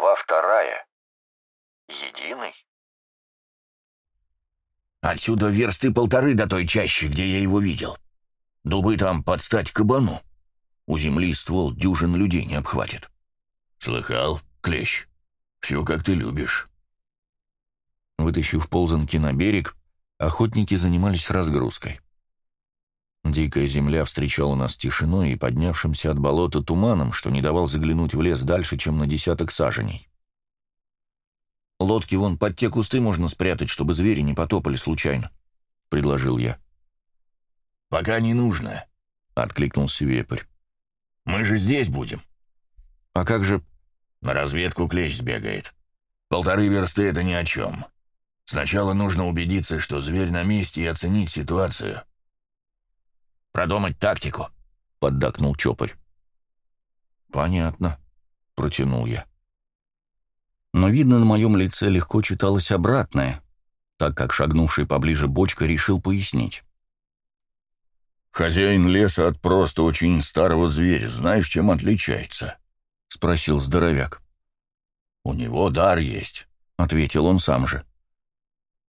Глава вторая. Единый? Отсюда версты полторы до той чащи, где я его видел. Дубы там под стать кабану. У земли ствол дюжин людей не обхватит. Слыхал, клещ? Все, как ты любишь. Вытащив ползанки на берег, охотники занимались разгрузкой. Дикая земля встречала нас тишиной и поднявшимся от болота туманом, что не давал заглянуть в лес дальше, чем на десяток саженей. «Лодки вон под те кусты можно спрятать, чтобы звери не потопали случайно», — предложил я. «Пока не нужно», — откликнулся вепрь. «Мы же здесь будем». «А как же...» «На разведку клещ сбегает. Полторы версты — это ни о чем. Сначала нужно убедиться, что зверь на месте, и оценить ситуацию. Продумать тактику», — поддакнул Чопарь. «Понятно», — протянул я. Но, видно, на моем лице легко читалось обратное, так как шагнувший поближе бочка решил пояснить. «Хозяин леса от просто очень старого зверя, знаешь, чем отличается?» — спросил здоровяк. «У него дар есть», — ответил он сам же.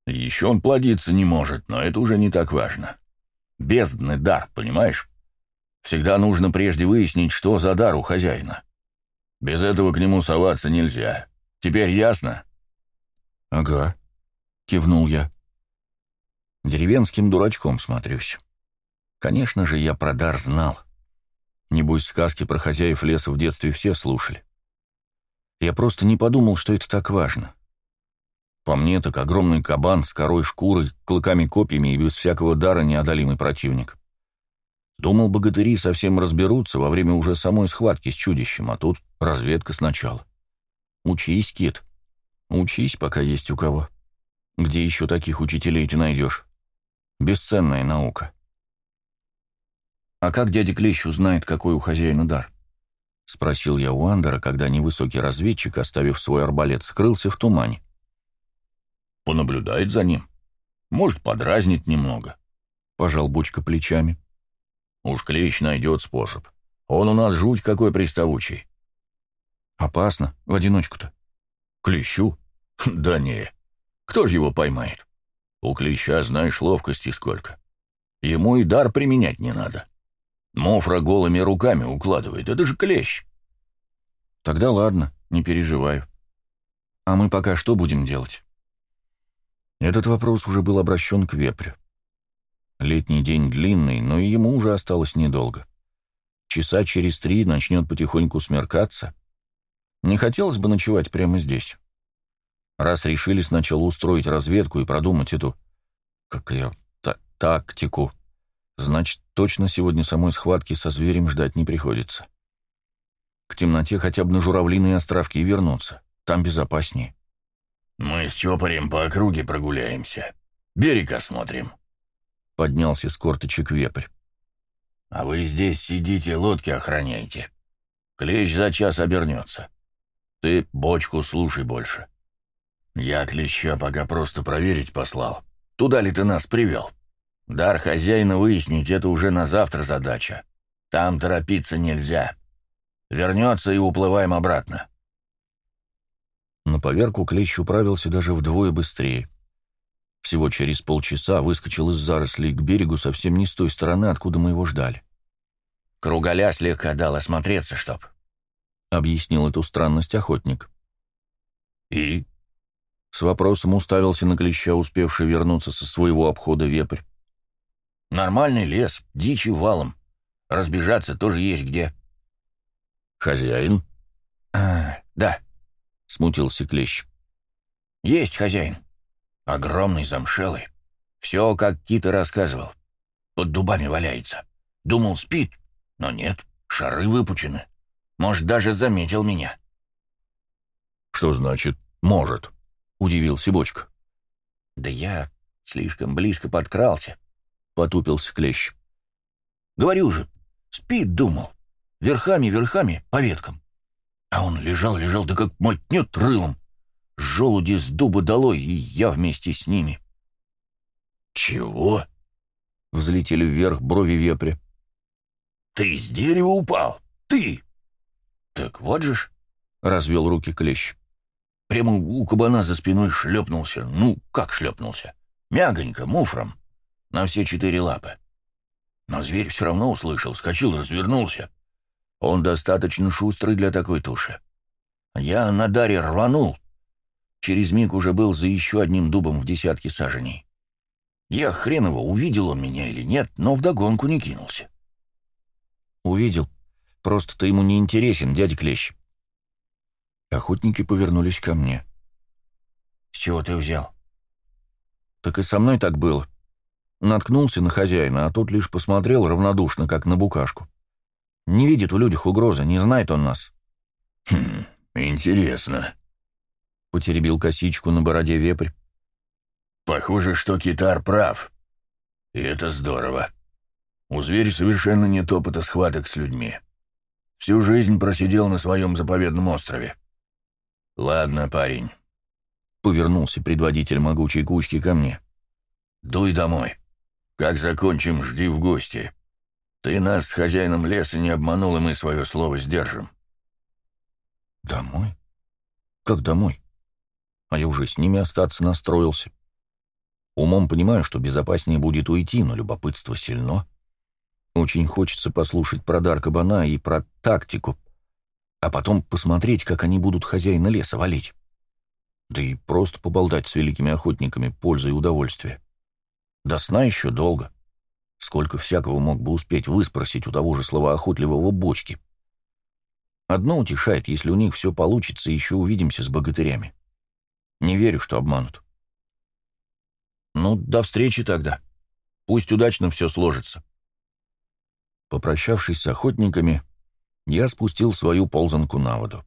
«Еще он плодиться не может, но это уже не так важно. Бездны дар, понимаешь? Всегда нужно прежде выяснить, что за дар у хозяина. Без этого к нему соваться нельзя. Теперь ясно?» «Ага», — кивнул я. «Деревенским дурачком смотрюсь. Конечно же, я про дар знал. Небось, сказки про хозяев леса в детстве все слушали. Я просто не подумал, что это так важно. По мне, так огромный кабан с корой шкурой, клыками-копьями и без всякого дара неодолимый противник. Думал, богатыри совсем разберутся во время уже самой схватки с чудищем, а тут разведка сначала. Учись, Кит. Учись, пока есть у кого. Где еще таких учителей ты найдешь? Бесценная наука. А как дядя Клещ узнает, какой у хозяина дар? Спросил я у Андера, когда невысокий разведчик, оставив свой арбалет, скрылся в тумане. Понаблюдает за ним. Может, подразнит немного. Пожал Бучка плечами. Уж Клещ найдет способ. Он у нас жуть какой приставучий. Опасно, в одиночку-то. Клещу? Да не. Кто же его поймает? У клеща, знаешь, ловкости сколько. Ему и дар применять не надо. Мофра голыми руками укладывает, это же клещ. Тогда ладно, не переживаю. А мы пока что будем делать? Этот вопрос уже был обращен к вепрю. Летний день длинный, но и ему уже осталось недолго. Часа через три начнет потихоньку смеркаться, не хотелось бы ночевать прямо здесь. Раз решили сначала устроить разведку и продумать эту... как ее... Та тактику, значит, точно сегодня самой схватки со зверем ждать не приходится. К темноте хотя бы на журавлиные островки вернуться. Там безопаснее. «Мы с Чопорем по округе прогуляемся. Берег осмотрим», — поднялся с корточек вепрь. «А вы здесь сидите, лодки охраняйте. Клещ за час обернется. Ты бочку слушай больше. Я клеща пока просто проверить послал. Туда ли ты нас привел? Дар хозяина выяснить — это уже на завтра задача. Там торопиться нельзя. Вернется и уплываем обратно. На поверку клещ управился даже вдвое быстрее. Всего через полчаса выскочил из зарослей к берегу совсем не с той стороны, откуда мы его ждали. Круголя слегка дал осмотреться, чтоб. — объяснил эту странность охотник. «И?» С вопросом уставился на клеща, успевший вернуться со своего обхода вепрь. «Нормальный лес, дичи валом. Разбежаться тоже есть где». «Хозяин?» «А, да», — смутился клещ. «Есть хозяин. Огромный, замшелый. Все, как Кита рассказывал. Под дубами валяется. Думал, спит, но нет, шары выпучены. Может, даже заметил меня». «Что значит «может»?» — удивился Бочка. «Да я слишком близко подкрался», — потупился Клещ. «Говорю же, спит, думал. Верхами-верхами по веткам. А он лежал-лежал, да как мотнет рылом. Желуди с дуба долой, и я вместе с ними». «Чего?» — взлетели вверх брови вепря. «Ты с дерева упал? Ты?» «Так вот же ж», — развел руки клещ, Прямо у кабана за спиной шлепнулся. Ну, как шлепнулся? Мягонько, муфром. На все четыре лапы. Но зверь все равно услышал, скочил, развернулся. Он достаточно шустрый для такой туши. Я на даре рванул. Через миг уже был за еще одним дубом в десятке саженей. Я хрен его, увидел он меня или нет, но вдогонку не кинулся. Увидел. Просто ты ему не интересен, дядя Клещ. Охотники повернулись ко мне. С чего ты взял? Так и со мной так было. Наткнулся на хозяина, а тот лишь посмотрел равнодушно, как на букашку. Не видит в людях угрозы, не знает он нас. «Хм, интересно», — потеребил косичку на бороде вепрь. «Похоже, что китар прав. И это здорово. У зверя совершенно нет опыта схваток с людьми. Всю жизнь просидел на своем заповедном острове. Ладно, парень». Повернулся предводитель могучей кучки ко мне. «Дуй домой. Как закончим, жди в гости. Ты нас с хозяином леса не обманул, и мы свое слово сдержим». «Домой? Как домой? А я уже с ними остаться настроился. Умом понимаю, что безопаснее будет уйти, но любопытство сильно. Очень хочется послушать про дар кабана и про тактику, а потом посмотреть, как они будут хозяина леса валить. Да и просто поболтать с великими охотниками польза и удовольствие. До сна еще долго. Сколько всякого мог бы успеть выспросить у того же словоохотливого бочки. Одно утешает, если у них все получится, еще увидимся с богатырями. Не верю, что обманут. Ну, до встречи тогда. Пусть удачно все сложится. Попрощавшись с охотниками, я спустил свою ползанку на воду.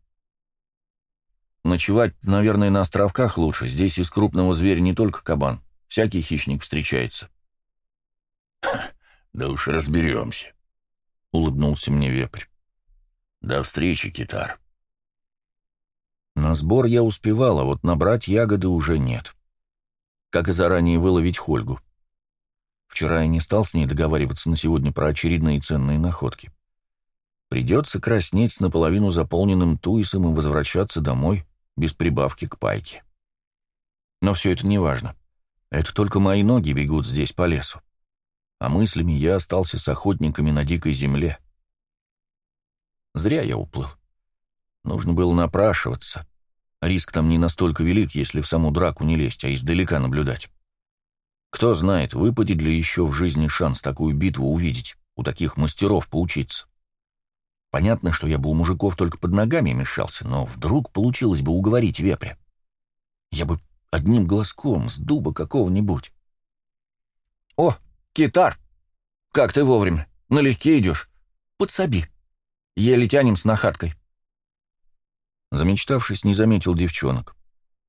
Ночевать, наверное, на островках лучше. Здесь из крупного зверя не только кабан. Всякий хищник встречается. «Да уж разберемся», — улыбнулся мне вепрь. «До встречи, китар». На сбор я успевал, а вот набрать ягоды уже нет. Как и заранее выловить Хольгу. Вчера я не стал с ней договариваться на сегодня про очередные ценные находки. Придется краснеть с наполовину заполненным туисом и возвращаться домой без прибавки к пайке. Но все это не важно. Это только мои ноги бегут здесь по лесу. А мыслями я остался с охотниками на дикой земле. Зря я уплыл. Нужно было напрашиваться. Риск там не настолько велик, если в саму драку не лезть, а издалека наблюдать. Кто знает, выпадет ли еще в жизни шанс такую битву увидеть, у таких мастеров поучиться. Понятно, что я бы у мужиков только под ногами мешался, но вдруг получилось бы уговорить вепря. Я бы одним глазком с дуба какого-нибудь. «О, китар! Как ты вовремя! Налегке идешь! Подсоби! Еле тянем с нахаткой!» Замечтавшись, не заметил девчонок.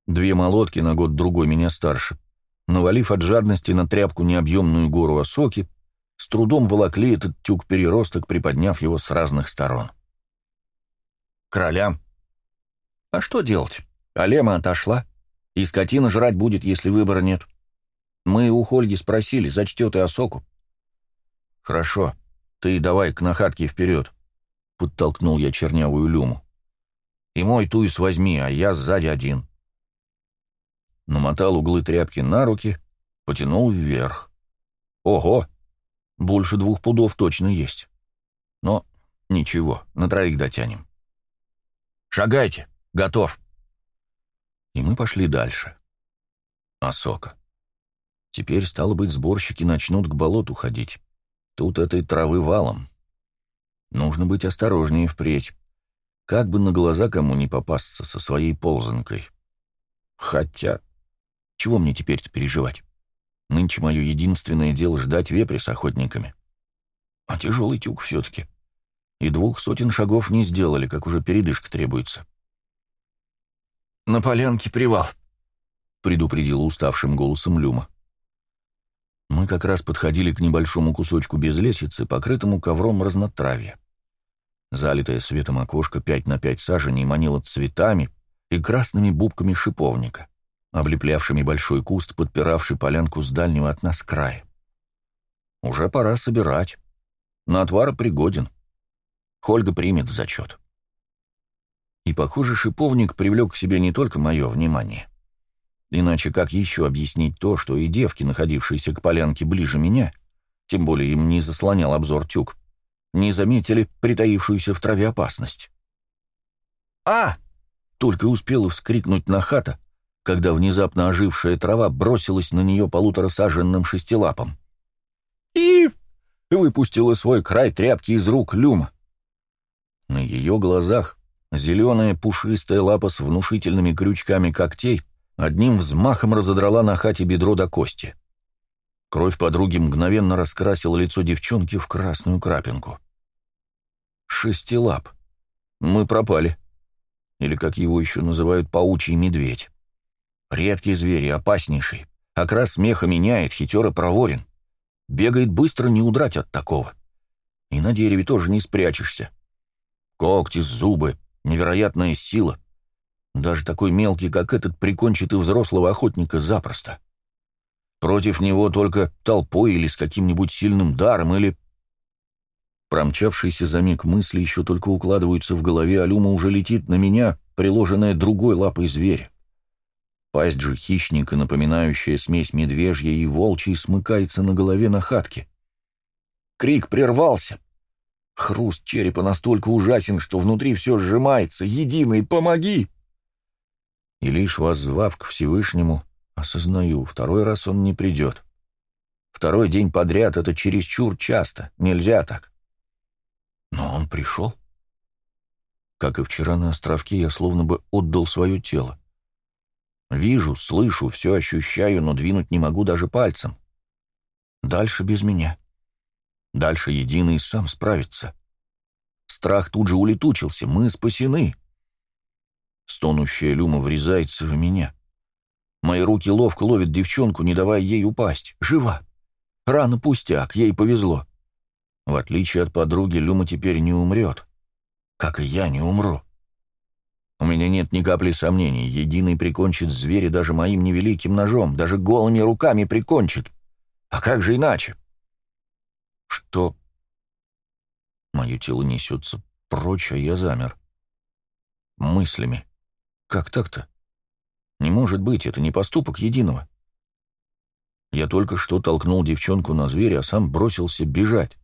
Две молотки на год другой меня старше. Навалив от жадности на тряпку необъемную гору осоки, с трудом волокли этот тюк переросток, приподняв его с разных сторон. «Кролям!» «А что делать? Алема отошла. И скотина жрать будет, если выбора нет. Мы у Хольги спросили, зачтет и осоку. Хорошо, ты давай к нахатке вперед, — подтолкнул я чернявую люму. И мой туис возьми, а я сзади один. Намотал углы тряпки на руки, потянул вверх. Ого! Больше двух пудов точно есть. Но ничего, на троих дотянем. «Шагайте! Готов!» и мы пошли дальше. Осока. Теперь, стало быть, сборщики начнут к болоту ходить. Тут этой травы валом. Нужно быть осторожнее впредь. Как бы на глаза кому не попасться со своей ползанкой. Хотя, чего мне теперь-то переживать? Нынче мое единственное дело ждать вепря с охотниками. А тяжелый тюк все-таки. И двух сотен шагов не сделали, как уже передышка требуется. «На полянке привал», — предупредила уставшим голосом Люма. Мы как раз подходили к небольшому кусочку безлесицы, покрытому ковром разнотравья. Залитое светом окошко пять на пять саженей манило цветами и красными бубками шиповника, облеплявшими большой куст, подпиравший полянку с дальнего от нас края. Уже пора собирать. На отвар пригоден. Хольга примет зачет. И, похоже, шиповник привлек к себе не только мое внимание. Иначе как еще объяснить то, что и девки, находившиеся к полянке ближе меня, тем более им не заслонял обзор тюк, не заметили притаившуюся в траве опасность? «А!» — только успела вскрикнуть на хата, когда внезапно ожившая трава бросилась на нее полуторасаженным шестилапом. «И!» — выпустила свой край тряпки из рук Люма. На ее глазах зеленая пушистая лапа с внушительными крючками когтей одним взмахом разодрала на хате бедро до кости. Кровь подруги мгновенно раскрасила лицо девчонки в красную крапинку. Шестилап. Мы пропали. Или, как его еще называют, паучий медведь. Редкий зверь, опаснейший. Окрас смеха меняет, хитер и проворен. Бегает быстро, не удрать от такого. И на дереве тоже не спрячешься. Когти, зубы, невероятная сила. Даже такой мелкий, как этот, прикончит и взрослого охотника запросто. Против него только толпой или с каким-нибудь сильным даром, или... Промчавшиеся за миг мысли еще только укладываются в голове, а Люма уже летит на меня, приложенная другой лапой зверя. Пасть же хищника, напоминающая смесь медвежья и волчьей, смыкается на голове на хатке. Крик прервался. Хруст черепа настолько ужасен, что внутри все сжимается. «Единый, помоги!» И лишь воззвав к Всевышнему, осознаю, второй раз он не придет. Второй день подряд — это чересчур часто, нельзя так. Но он пришел. Как и вчера на островке, я словно бы отдал свое тело. Вижу, слышу, все ощущаю, но двинуть не могу даже пальцем. Дальше без меня. Дальше единый сам справится. Страх тут же улетучился, мы спасены. Стонущая люма врезается в меня. Мои руки ловко ловят девчонку, не давая ей упасть. Жива. Рано пустяк, ей повезло. В отличие от подруги, Люма теперь не умрет. Как и я не умру. У меня нет ни капли сомнений. Единый прикончит зверя даже моим невеликим ножом, даже голыми руками прикончит. А как же иначе? Что? Мое тело несется прочь, а я замер. Мыслями. Как так-то? Не может быть, это не поступок единого. Я только что толкнул девчонку на зверя, а сам бросился бежать.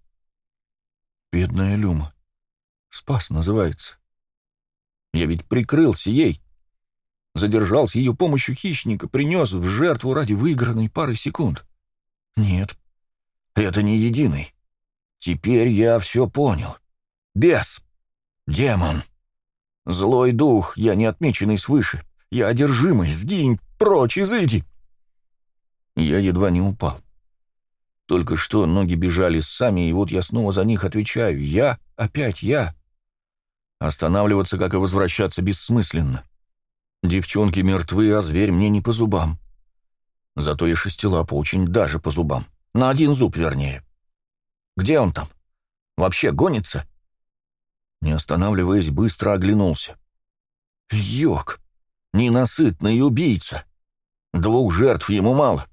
Бедная Люма. Спас называется. Я ведь прикрылся ей. Задержал с ее помощью хищника, принес в жертву ради выигранной пары секунд. Нет, это не единый. Теперь я все понял. Бес. Демон. Злой дух, я не отмеченный свыше. Я одержимый, сгинь, прочь, изыди. Я едва не упал. Только что ноги бежали сами, и вот я снова за них отвечаю. Я, опять я. Останавливаться, как и возвращаться, бессмысленно. Девчонки мертвы, а зверь мне не по зубам. Зато и шестилапа очень даже по зубам. На один зуб, вернее. Где он там? Вообще гонится? Не останавливаясь, быстро оглянулся. Йок! Ненасытный убийца! Двух жертв ему мало.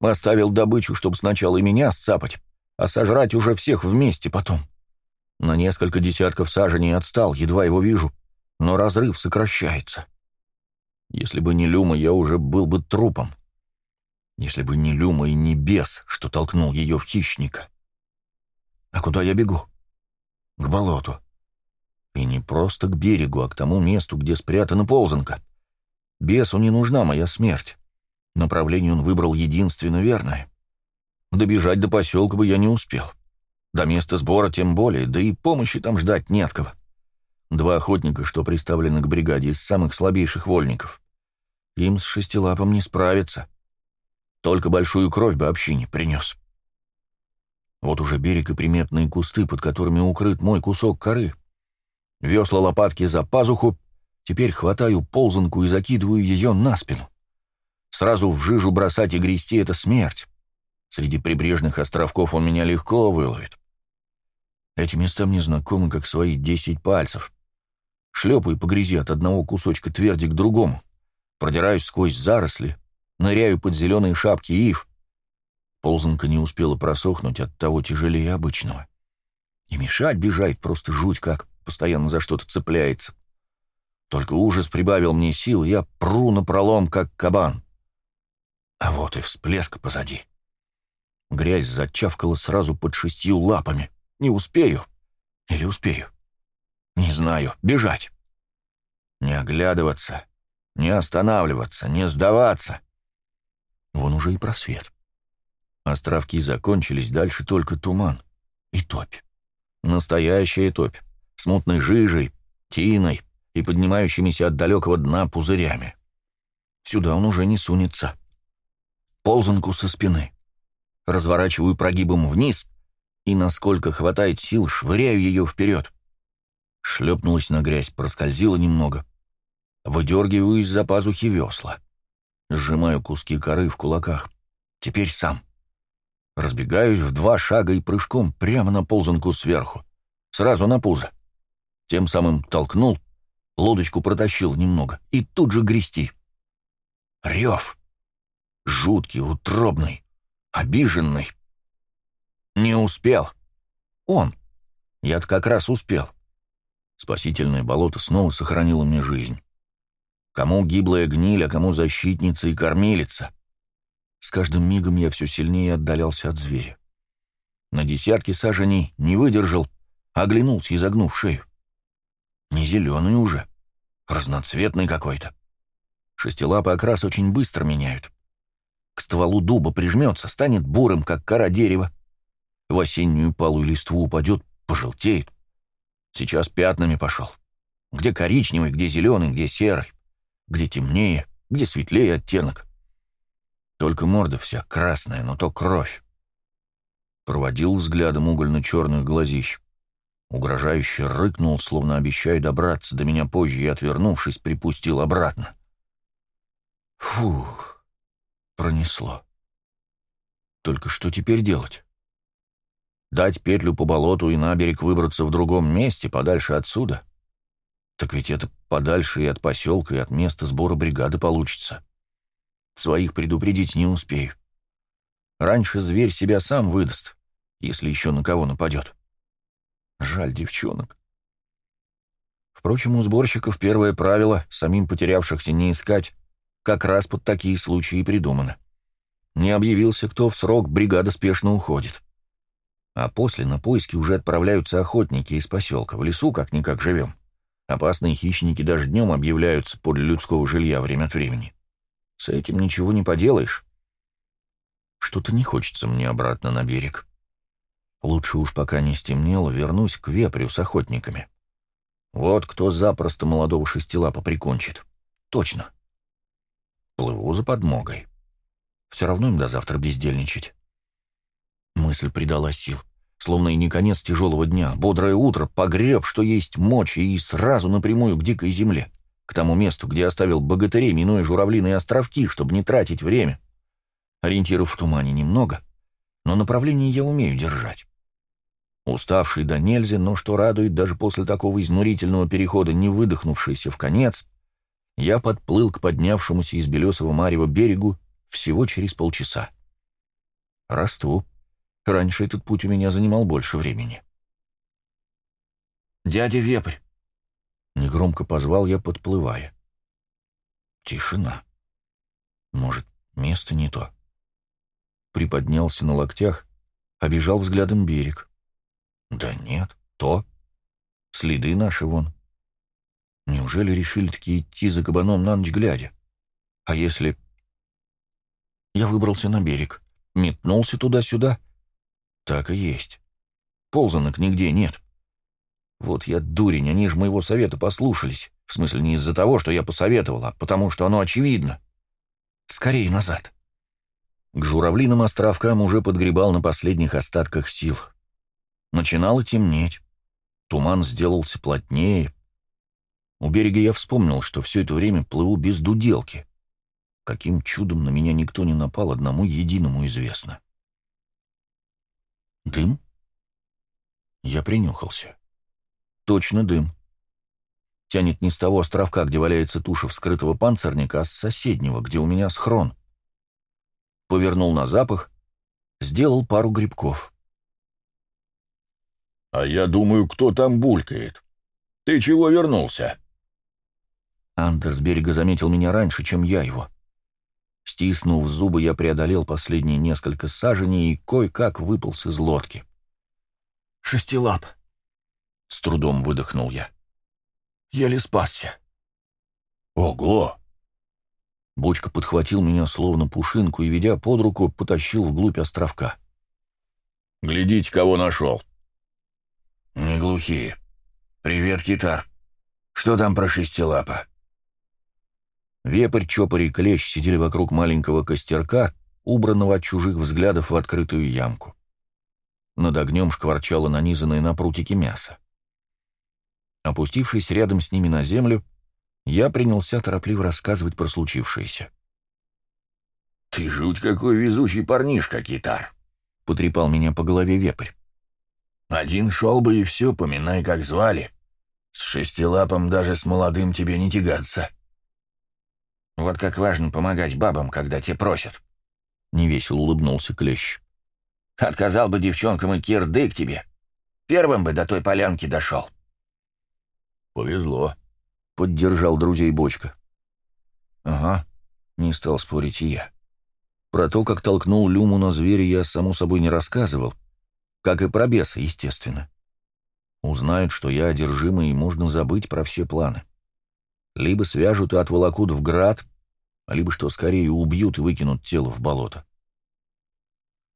Оставил добычу, чтобы сначала и меня сцапать, а сожрать уже всех вместе потом. На несколько десятков саженей отстал, едва его вижу, но разрыв сокращается. Если бы не Люма, я уже был бы трупом. Если бы не Люма и не бес, что толкнул ее в хищника. А куда я бегу? К болоту. И не просто к берегу, а к тому месту, где спрятана ползанка. Бесу не нужна моя смерть. Направление он выбрал единственно верное. Добежать до поселка бы я не успел. — до места сбора тем более, да и помощи там ждать не от кого. Два охотника, что приставлены к бригаде из самых слабейших вольников. Им с шестилапом не справиться. Только большую кровь бы общине принес. Вот уже берег и приметные кусты, под которыми укрыт мой кусок коры. Весла лопатки за пазуху, теперь хватаю ползанку и закидываю ее на спину. Сразу в жижу бросать и грести — это смерть. Среди прибрежных островков он меня легко выловит. Эти места мне знакомы, как свои десять пальцев. Шлепаю по грязи от одного кусочка тверди к другому. Продираюсь сквозь заросли, ныряю под зеленые шапки ив. Ползанка не успела просохнуть, от того тяжелее обычного. И мешать бежать просто жуть как, постоянно за что-то цепляется. Только ужас прибавил мне сил, я пру на пролом, как кабан. А вот и всплеск позади. Грязь зачавкала сразу под шестью лапами. Не успею. Или успею? Не знаю. Бежать. Не оглядываться, не останавливаться, не сдаваться. Вон уже и просвет. Островки закончились, дальше только туман и топь. Настоящая топь, с мутной жижей, тиной и поднимающимися от далекого дна пузырями. Сюда он уже не сунется. Ползанку со спины. Разворачиваю прогибом вниз и, насколько хватает сил, швыряю ее вперед. Шлепнулась на грязь, проскользила немного. Выдергиваю из-за пазухи весла. Сжимаю куски коры в кулаках. Теперь сам. Разбегаюсь в два шага и прыжком прямо на ползанку сверху. Сразу на пузо. Тем самым толкнул, лодочку протащил немного, и тут же грести. Рев. Жуткий, утробный, обиженный. Не успел. Он. Я-то как раз успел. Спасительное болото снова сохранило мне жизнь. Кому гиблая гниль, а кому защитница и кормилица. С каждым мигом я все сильнее отдалялся от зверя. На десятки саженей не выдержал, оглянулся, изогнув шею. Не зеленый уже, разноцветный какой-то. Шестилапый окрас очень быстро меняют. К стволу дуба прижмется, станет бурым, как кора дерева. В осеннюю палую листву упадет, пожелтеет. Сейчас пятнами пошел. Где коричневый, где зеленый, где серый. Где темнее, где светлее оттенок. Только морда вся красная, но то кровь. Проводил взглядом угольно-черных глазищ. Угрожающе рыкнул, словно обещая добраться до меня позже, и, отвернувшись, припустил обратно. Фух, пронесло. Только что теперь делать? Дать петлю по болоту и на берег выбраться в другом месте, подальше отсюда? Так ведь это подальше и от поселка, и от места сбора бригады получится. Своих предупредить не успею. Раньше зверь себя сам выдаст, если еще на кого нападет. Жаль девчонок. Впрочем, у сборщиков первое правило — самим потерявшихся не искать, как раз под такие случаи придумано. Не объявился кто в срок, бригада спешно уходит. А после на поиски уже отправляются охотники из поселка, в лесу как-никак живем. Опасные хищники даже днем объявляются подле людского жилья время от времени. С этим ничего не поделаешь. Что-то не хочется мне обратно на берег. Лучше уж пока не стемнело, вернусь к вепрю с охотниками. Вот кто запросто молодого шестилапа прикончит. Точно. Плыву за подмогой. Все равно им до завтра бездельничать. Мысль придала сил. Словно и не конец тяжелого дня. Бодрое утро, погреб, что есть мочи, и сразу напрямую к дикой земле к тому месту, где оставил богатырей, минуя журавлиные островки, чтобы не тратить время. Ориентиров в тумане немного, но направление я умею держать. Уставший до нельзя, но что радует, даже после такого изнурительного перехода, не выдохнувшийся в конец, я подплыл к поднявшемуся из Белесого Марева берегу всего через полчаса. Расту. Раньше этот путь у меня занимал больше времени. «Дядя Вепрь!» Негромко позвал я, подплывая. Тишина. Может, место не то. Приподнялся на локтях, обижал взглядом берег. Да нет, то. Следы наши вон. Неужели решили таки идти за кабаном на ночь глядя? А если... Я выбрался на берег, метнулся туда-сюда. Так и есть. Ползанок нигде нет. Вот я дурень, они же моего совета послушались. В смысле, не из-за того, что я посоветовал, а потому что оно очевидно. Скорее назад. К журавлиным островкам уже подгребал на последних остатках сил. Начинало темнеть. Туман сделался плотнее. У берега я вспомнил, что все это время плыву без дуделки. Каким чудом на меня никто не напал, одному единому известно. Дым? Я принюхался. Точно дым. Тянет не с того островка, где валяется туша вскрытого панцирника, а с соседнего, где у меня схрон. Повернул на запах, сделал пару грибков. «А я думаю, кто там булькает. Ты чего вернулся?» Андер с берега заметил меня раньше, чем я его. Стиснув зубы, я преодолел последние несколько саженей и кое-как выполз из лодки. «Шестилап!» — с трудом выдохнул я. «Еле спасся». «Ого!» Бочка подхватил меня словно пушинку и, ведя под руку, потащил вглубь островка. «Глядите, кого нашел!» «Не глухие. Привет, китар. Что там про шестилапа?» Вепрь, чопорь и клещ сидели вокруг маленького костерка, убранного от чужих взглядов в открытую ямку. Над огнем шкварчало нанизанное на прутики мясо. Опустившись рядом с ними на землю, я принялся торопливо рассказывать про случившееся. «Ты жуть какой везучий парнишка, китар!» — потрепал меня по голове вепрь. «Один шел бы и все, поминай, как звали. С шестилапом даже с молодым тебе не тягаться». «Вот как важно помогать бабам, когда те просят», — невесело улыбнулся Клещ. «Отказал бы девчонкам и кирдык тебе. Первым бы до той полянки дошел». «Повезло», — поддержал друзей Бочка. «Ага», — не стал спорить и я. Про то, как толкнул Люму на зверя, я, само собой, не рассказывал. Как и про беса, естественно. Узнают, что я одержимый, и можно забыть про все планы. Либо свяжут и отволокут в град, либо, что скорее, убьют и выкинут тело в болото.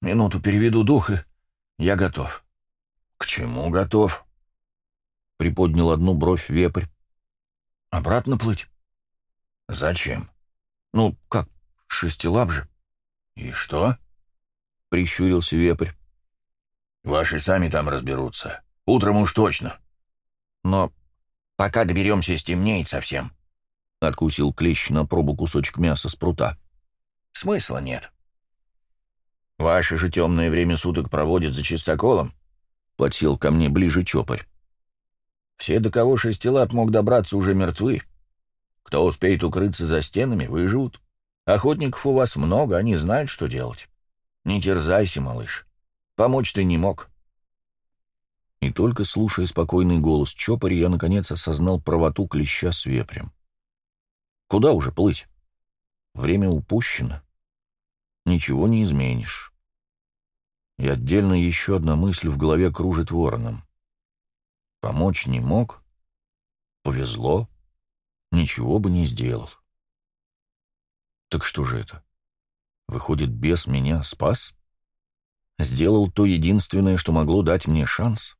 «Минуту переведу дух, и я готов». «К чему готов?» Приподнял одну бровь вепрь. «Обратно плыть?» «Зачем?» «Ну, как, шестилап же». «И что?» — прищурился вепрь. «Ваши сами там разберутся. Утром уж точно». «Но пока доберемся, стемнеет совсем», — откусил клещ на пробу кусочек мяса с прута. «Смысла нет». «Ваше же темное время суток проводят за чистоколом», — подсел ко мне ближе чопарь. «Все, до кого шестилап мог добраться, уже мертвы. Кто успеет укрыться за стенами, выживут. Охотников у вас много, они знают, что делать. Не терзайся, малыш. Помочь ты не мог». И только слушая спокойный голос чопаря, я наконец осознал правоту клеща с вепрем. Куда уже плыть? Время упущено. Ничего не изменишь. И отдельно еще одна мысль в голове кружит вороном. Помочь не мог, повезло, ничего бы не сделал. Так что же это? Выходит, бес меня спас? Сделал то единственное, что могло дать мне шанс?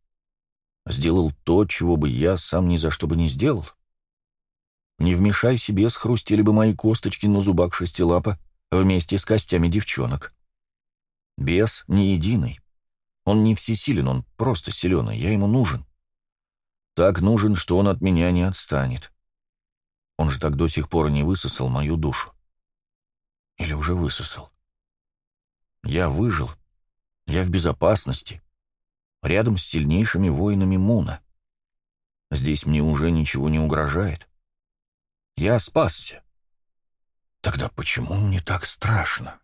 Сделал то, чего бы я сам ни за что бы не сделал? Не вмешайся, бес, хрустели бы мои косточки на зубах шестилапа вместе с костями девчонок. Бес не единый. Он не всесилен, он просто силеный, я ему нужен. Так нужен, что он от меня не отстанет. Он же так до сих пор не высосал мою душу. Или уже высосал. Я выжил. Я в безопасности. Рядом с сильнейшими воинами Муна. Здесь мне уже ничего не угрожает. Я спасся. Тогда почему мне так страшно?